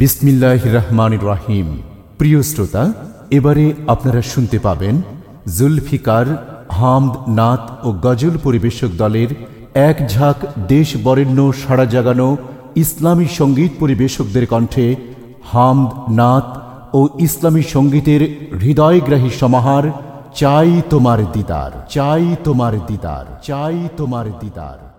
বিসমিল্লাহ রহমান রাহিম। প্রিয় শ্রোতা, এবারে আপনারা শুনতে পাবেন জুলফিকার, হামদ নাথ ও গজল পরিবেশক দলের এক ঝাঁক দেশ বরেণ্য সাড়া জাগানো ইসলামী সংগীত পরিবেশকদের কণ্ঠে হামদ নাথ ও ইসলামী সঙ্গীতের হৃদয়গ্রাহী সমাহার চাই তোমার দিদার, চাই তোমার দিদার, চাই তোমার দিদার।